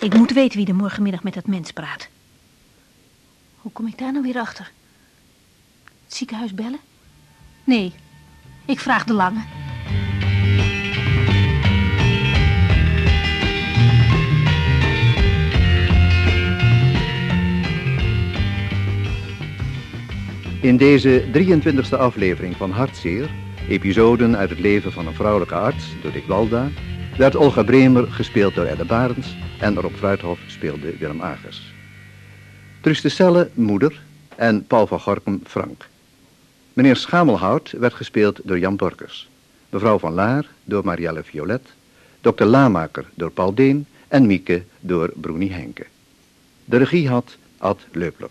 Ik moet weten wie er morgenmiddag met dat mens praat. Hoe kom ik daar nou weer achter? Het ziekenhuis bellen? Nee, ik vraag de lange. In deze 23e aflevering van Hartzeer, episoden uit het leven van een vrouwelijke arts door Dick Walda, werd Olga Bremer gespeeld door Edde Barends en Rob Fruithof speelde Willem Agers. Truus de Selle, moeder, en Paul van Gorkum, Frank. Meneer Schamelhout werd gespeeld door Jan Borkers. Mevrouw van Laar door Marielle Violet. Dokter Lamaker door Paul Deen en Mieke door Broenie Henke. De regie had Ad Leupler.